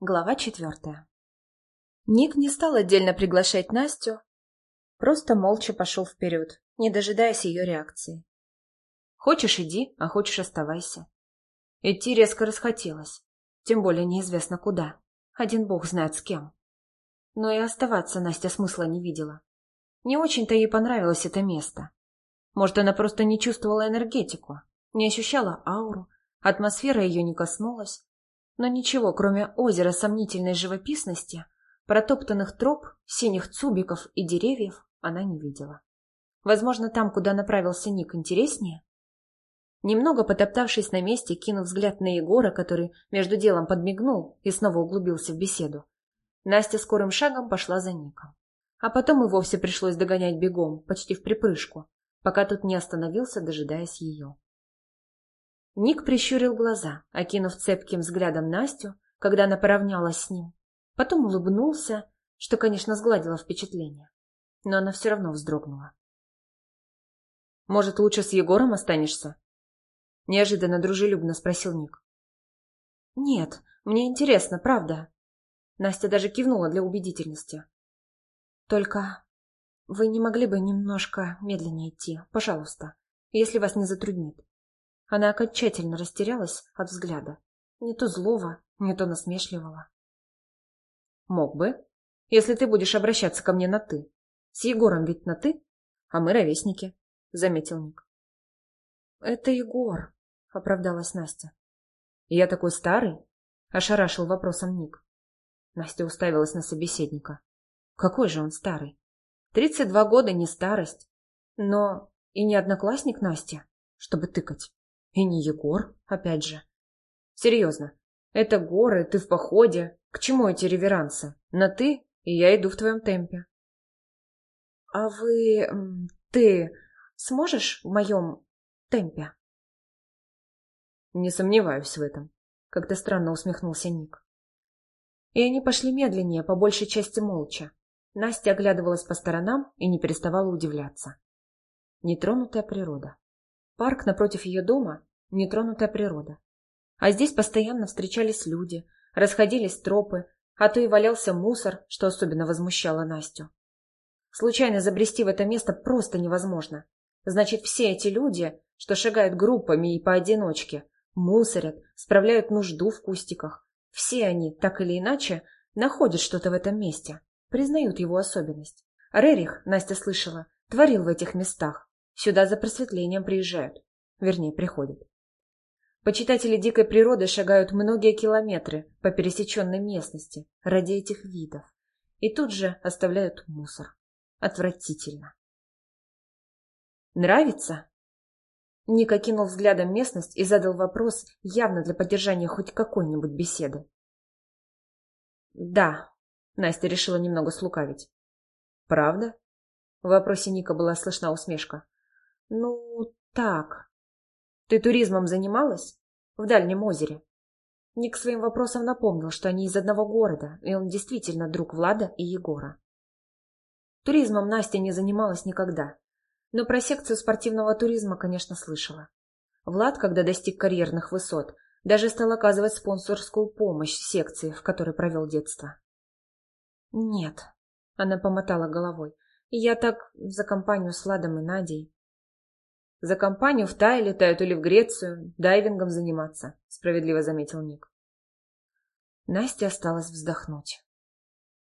Глава четвертая. Ник не стал отдельно приглашать Настю, просто молча пошел вперед, не дожидаясь ее реакции. Хочешь – иди, а хочешь – оставайся. Идти резко расхотелось, тем более неизвестно куда. Один бог знает с кем. Но и оставаться Настя смысла не видела. Не очень-то ей понравилось это место. Может, она просто не чувствовала энергетику, не ощущала ауру, атмосфера ее не коснулась, но ничего, кроме озера сомнительной живописности, протоптанных троп, синих цубиков и деревьев, она не видела. Возможно, там, куда направился Ник, интереснее? Немного потоптавшись на месте, кинув взгляд на Егора, который между делом подмигнул и снова углубился в беседу, Настя скорым шагом пошла за Ником. А потом и вовсе пришлось догонять бегом, почти в припрыжку, пока тот не остановился, дожидаясь ее. Ник прищурил глаза, окинув цепким взглядом Настю, когда она поравнялась с ним. Потом улыбнулся, что, конечно, сгладило впечатление. Но она все равно вздрогнула. «Может, лучше с Егором останешься?» Неожиданно дружелюбно спросил Ник. «Нет, мне интересно, правда». Настя даже кивнула для убедительности. «Только вы не могли бы немножко медленнее идти, пожалуйста, если вас не затруднит. Она окончательно растерялась от взгляда. Не то злого, не то насмешливого. «Мог бы, если ты будешь обращаться ко мне на «ты». С Егором ведь на «ты», а мы ровесники», — заметил Ник. «Это Егор», — оправдалась Настя. «Я такой старый?» — ошарашил вопросом Ник. Настя уставилась на собеседника. «Какой же он старый? Тридцать два года не старость, но и не одноклассник Настя, чтобы тыкать». И не Егор, опять же. Серьезно, это горы, ты в походе. К чему эти реверансы? На «ты», и я иду в твоем темпе. А вы... ты сможешь в моем темпе? Не сомневаюсь в этом. Как-то странно усмехнулся Ник. И они пошли медленнее, по большей части молча. Настя оглядывалась по сторонам и не переставала удивляться. Нетронутая природа. Парк напротив ее дома – нетронутая природа. А здесь постоянно встречались люди, расходились тропы, а то и валялся мусор, что особенно возмущало Настю. Случайно забрести в это место просто невозможно. Значит, все эти люди, что шагают группами и поодиночке, мусорят, справляют нужду в кустиках, все они, так или иначе, находят что-то в этом месте, признают его особенность. Рерих, Настя слышала, творил в этих местах. Сюда за просветлением приезжают. Вернее, приходят. Почитатели дикой природы шагают многие километры по пересеченной местности ради этих видов. И тут же оставляют мусор. Отвратительно. Нравится? Ник окинул взглядом местность и задал вопрос явно для поддержания хоть какой-нибудь беседы. «Да», — Настя решила немного слукавить. «Правда?» В вопросе Ника была слышна усмешка. Ну, так. Ты туризмом занималась? В Дальнем озере? Ник своим вопросом напомнил, что они из одного города, и он действительно друг Влада и Егора. Туризмом Настя не занималась никогда, но про секцию спортивного туризма, конечно, слышала. Влад, когда достиг карьерных высот, даже стал оказывать спонсорскую помощь секции, в которой провел детство. «Нет», — она помотала головой, — «я так за компанию с Владом и Надей». За компанию в Тай летают или в Грецию, дайвингом заниматься, справедливо заметил Ник. Настя осталось вздохнуть.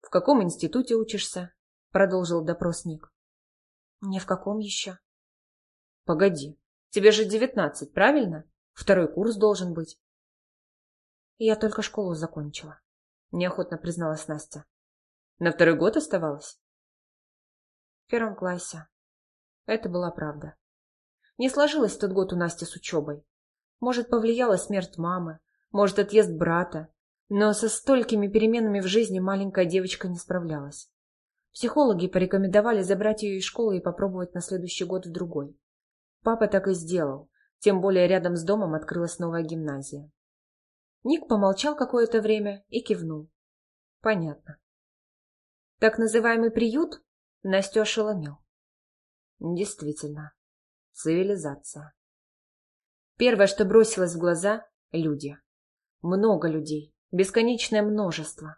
В каком институте учишься? Продолжил допрос Ник. Ни в каком еще. Погоди, тебе же девятнадцать, правильно? Второй курс должен быть. Я только школу закончила, неохотно призналась Настя. На второй год оставалась? В первом классе. Это была правда. Не сложилось тот год у Насти с учебой. Может, повлияла смерть мамы, может, отъезд брата, но со столькими переменами в жизни маленькая девочка не справлялась. Психологи порекомендовали забрать ее из школы и попробовать на следующий год в другой. Папа так и сделал, тем более рядом с домом открылась новая гимназия. Ник помолчал какое-то время и кивнул. Понятно. Так называемый приют Настю ошеломил. Действительно, Цивилизация. Первое, что бросилось в глаза – люди. Много людей, Бесконечное множество.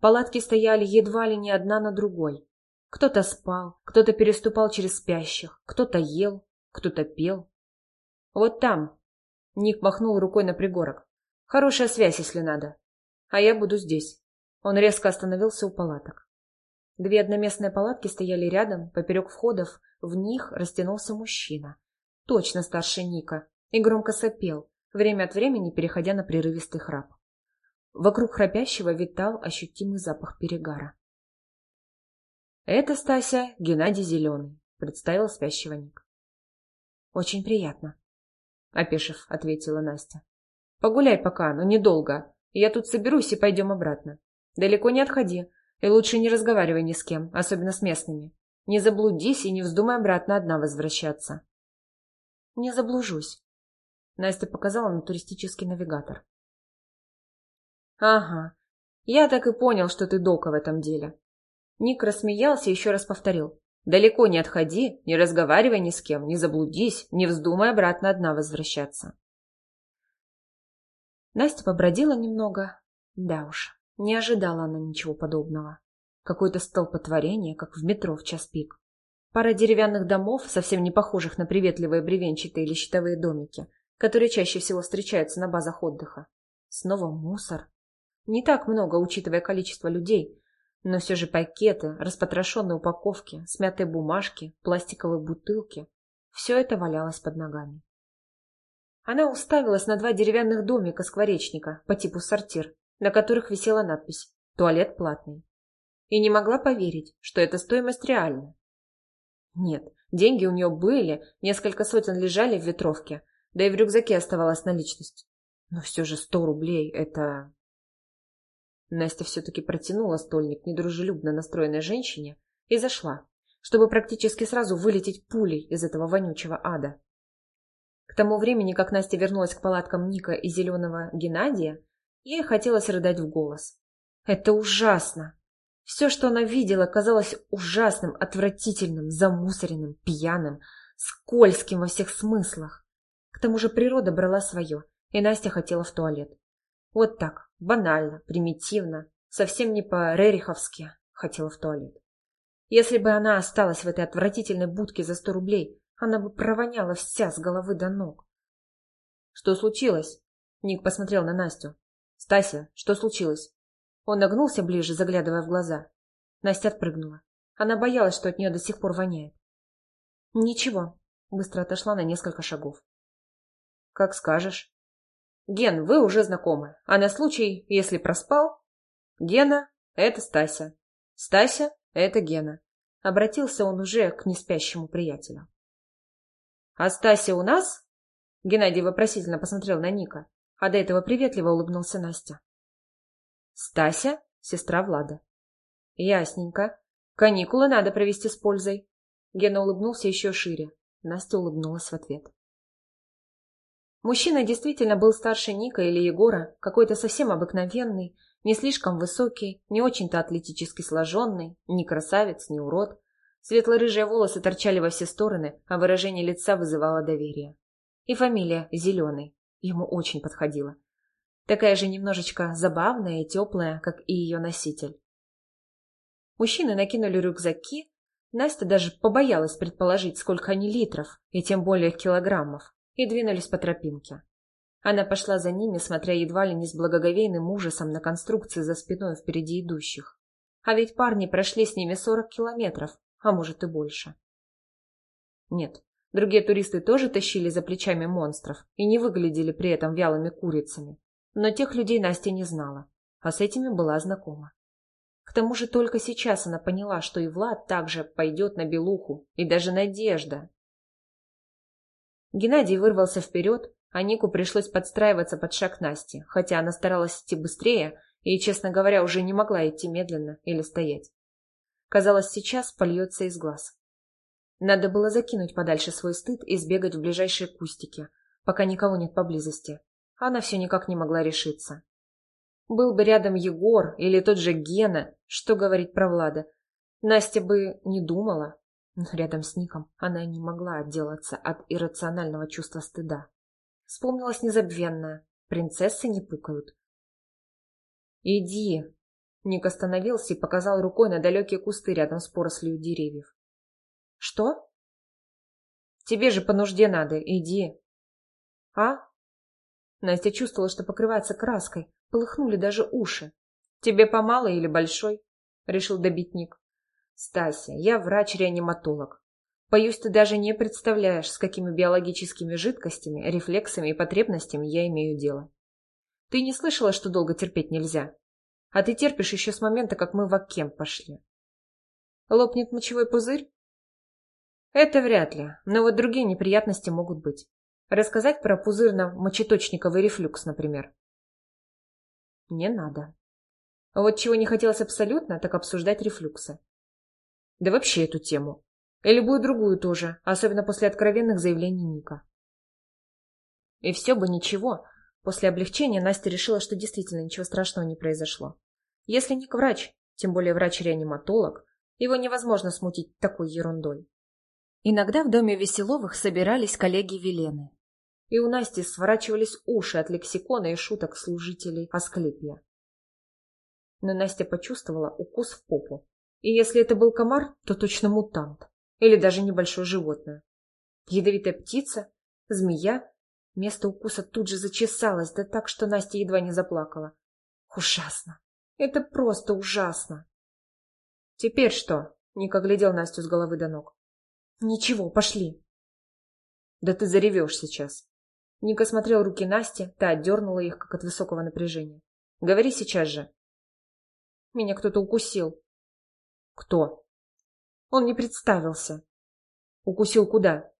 Палатки стояли едва ли не одна на другой. Кто-то спал, кто-то переступал через спящих, кто-то ел, кто-то пел. Вот там. Ник махнул рукой на пригорок. Хорошая связь, если надо. А я буду здесь. Он резко остановился у палаток. Две одноместные палатки стояли рядом, поперек входов, в них растянулся мужчина. Точно старше Ника, и громко сопел, время от времени переходя на прерывистый храп. Вокруг храпящего витал ощутимый запах перегара. «Это, Стася, Геннадий Зеленый», — представил спящего Ник. «Очень приятно», — опешив, ответила Настя. «Погуляй пока, но недолго. Я тут соберусь и пойдем обратно. Далеко не отходи, и лучше не разговаривай ни с кем, особенно с местными. Не заблудись и не вздумай обратно одна возвращаться». «Не заблужусь», — Настя показала на туристический навигатор. «Ага, я так и понял, что ты дока в этом деле». Ник рассмеялся и еще раз повторил. «Далеко не отходи, не разговаривай ни с кем, не заблудись, не вздумай обратно одна возвращаться». Настя побродила немного. Да уж, не ожидала она ничего подобного. Какое-то столпотворение, как в метро в час пик. Пара деревянных домов, совсем не похожих на приветливые бревенчатые или щитовые домики, которые чаще всего встречаются на базах отдыха. Снова мусор. Не так много, учитывая количество людей, но все же пакеты, распотрошенные упаковки, смятые бумажки, пластиковые бутылки – все это валялось под ногами. Она уставилась на два деревянных домика скворечника по типу сортир, на которых висела надпись «Туалет платный». И не могла поверить, что эта стоимость реальна. Нет, деньги у нее были, несколько сотен лежали в ветровке, да и в рюкзаке оставалась наличность. Но все же сто рублей – это Настя все-таки протянула стольник недружелюбно настроенной женщине и зашла, чтобы практически сразу вылететь пулей из этого вонючего ада. К тому времени, как Настя вернулась к палаткам Ника и зеленого Геннадия, ей хотелось рыдать в голос. Это ужасно! Все, что она видела, казалось ужасным, отвратительным, замусоренным, пьяным, скользким во всех смыслах. К тому же природа брала свое, и Настя хотела в туалет. Вот так, банально, примитивно, совсем не по-рериховски хотела в туалет. Если бы она осталась в этой отвратительной будке за сто рублей, она бы провоняла вся с головы до ног. «Что случилось?» Ник посмотрел на Настю. «Стася, что случилось?» Он нагнулся ближе, заглядывая в глаза. Настя отпрыгнула. Она боялась, что от нее до сих пор воняет. «Ничего», — быстро отошла на несколько шагов. «Как скажешь». Ген, вы уже знакомы. А на случай, если проспал... Гена — это Стася. Стася — это Гена. Обратился он уже к неспящему приятелю. А Стася у нас? Геннадий вопросительно посмотрел на Ника, а до этого приветливо улыбнулся Настя. Стася — сестра Влада. Ясненько. Каникулы надо провести с пользой. Гена улыбнулся еще шире. Настя улыбнулась в ответ. Мужчина действительно был старше Ника или Егора, какой-то совсем обыкновенный, не слишком высокий, не очень-то атлетически сложенный, ни красавец, ни урод. Светло-рыжие волосы торчали во все стороны, а выражение лица вызывало доверие. И фамилия Зеленый ему очень подходила. Такая же немножечко забавная и теплая, как и ее носитель. Мужчины накинули рюкзаки. Настя даже побоялась предположить, сколько они литров, и тем более килограммов и двинулись по тропинке. Она пошла за ними, смотря едва ли не с благоговейным ужасом на конструкции за спиной впереди идущих. А ведь парни прошли с ними сорок километров, а может и больше. Нет, другие туристы тоже тащили за плечами монстров и не выглядели при этом вялыми курицами. Но тех людей Настя не знала, а с этими была знакома. К тому же только сейчас она поняла, что и Влад также пойдет на белуху, и даже Надежда, Геннадий вырвался вперед, а Нику пришлось подстраиваться под шаг Насти, хотя она старалась идти быстрее и, честно говоря, уже не могла идти медленно или стоять. Казалось, сейчас польется из глаз. Надо было закинуть подальше свой стыд и сбегать в ближайшие кустики, пока никого нет поблизости. Она все никак не могла решиться. Был бы рядом Егор или тот же Гена, что говорить про Влада. Настя бы не думала, но рядом с Ником она не могла отделаться от иррационального чувства стыда. Вспомнилось незабвенное. Принцессы не пукают. Иди. Ник остановился и показал рукой на далекие кусты рядом с порослью деревьев. Что? Тебе же по нужде надо, иди. А? Настя чувствовала, что покрывается краской, полыхнули даже уши. Тебе помало или большой? Решил добить Ник. Стася, я врач-реаниматолог. Боюсь, ты даже не представляешь, с какими биологическими жидкостями, рефлексами и потребностями я имею дело. Ты не слышала, что долго терпеть нельзя? А ты терпишь еще с момента, как мы в Аккемп пошли. Лопнет мочевой пузырь? Это вряд ли, но вот другие неприятности могут быть. Рассказать про пузырно-мочеточниковый рефлюкс, например. Не надо. Вот чего не хотелось абсолютно, так обсуждать рефлюксы. Да вообще эту тему. И любую другую тоже, особенно после откровенных заявлений Ника. И все бы ничего. После облегчения Настя решила, что действительно ничего страшного не произошло. Если Ник врач, тем более врач-реаниматолог, его невозможно смутить такой ерундой. Иногда в доме Веселовых собирались коллеги Велены. И у Насти сворачивались уши от лексикона и шуток служителей Асклепия. Но Настя почувствовала укус в попу. И если это был комар, то точно мутант. Или даже небольшое животное. Ядовитая птица, змея. Место укуса тут же зачесалось, да так, что Настя едва не заплакала. Ужасно. Это просто ужасно. Теперь что? Ника глядел Настю с головы до ног. Ничего, пошли. Да ты заревешь сейчас. Ника смотрел руки Насти, та отдернула их, как от высокого напряжения. Говори сейчас же. Меня кто-то укусил. Кто? Он не представился. Укусил куда?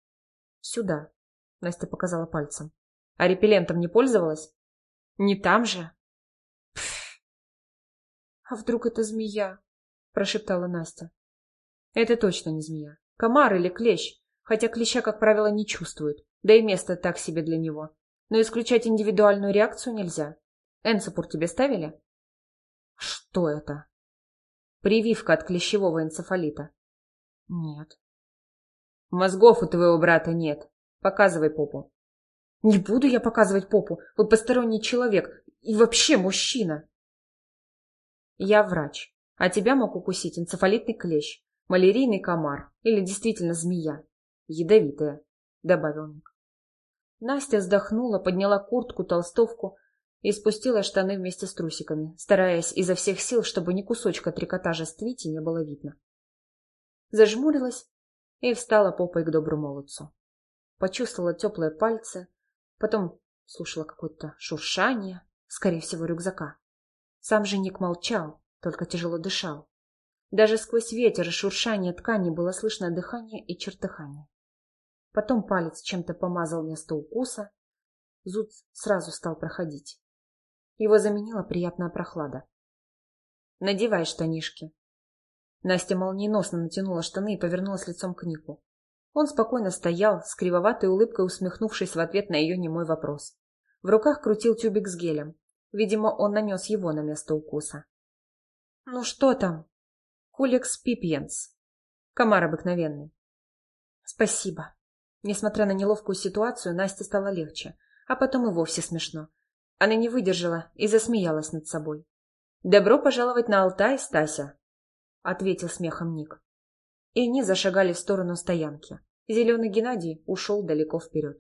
Сюда. Настя показала пальцем. А репеллентом не пользовалась? Не там же? Пф. А вдруг это змея? Прошептала Настя. Это точно не змея. Комар или клещ, хотя клеща, как правило, не чувствуют, да и место так себе для него. Но исключать индивидуальную реакцию нельзя. Энцепур тебе ставили? Что это? Прививка от клещевого энцефалита. Нет. Мозгов у твоего брата нет. Показывай попу. Не буду я показывать попу. Вы посторонний человек. И вообще мужчина. Я врач. А тебя мог укусить энцефалитный клещ малярийный комар или действительно змея. Ядовитая, — добавил Ник. Настя вздохнула, подняла куртку, толстовку и спустила штаны вместе с трусиками, стараясь изо всех сил, чтобы ни кусочка трикотажа с твити не было видно. Зажмурилась и встала попой к доброму молодцу. Почувствовала теплые пальцы, потом слушала какое-то шуршание, скорее всего, рюкзака. Сам же Ник молчал, только тяжело дышал. Даже сквозь ветер и шуршание ткани было слышно дыхание и чертыхание. Потом палец чем-то помазал место укуса. Зуд сразу стал проходить. Его заменила приятная прохлада. «Надевай штанишки». Настя молниеносно натянула штаны и повернулась лицом к Нику. Он спокойно стоял, с кривоватой улыбкой усмехнувшись в ответ на ее немой вопрос. В руках крутил тюбик с гелем. Видимо, он нанес его на место укуса. «Ну что там?» Куликс пипьенс. Комар обыкновенный. Спасибо. Несмотря на неловкую ситуацию, Насте стало легче, а потом и вовсе смешно. Она не выдержала и засмеялась над собой. «Добро пожаловать на Алтай, Стася!» — ответил смехом Ник. И они зашагали в сторону стоянки. Зеленый Геннадий ушел далеко вперед.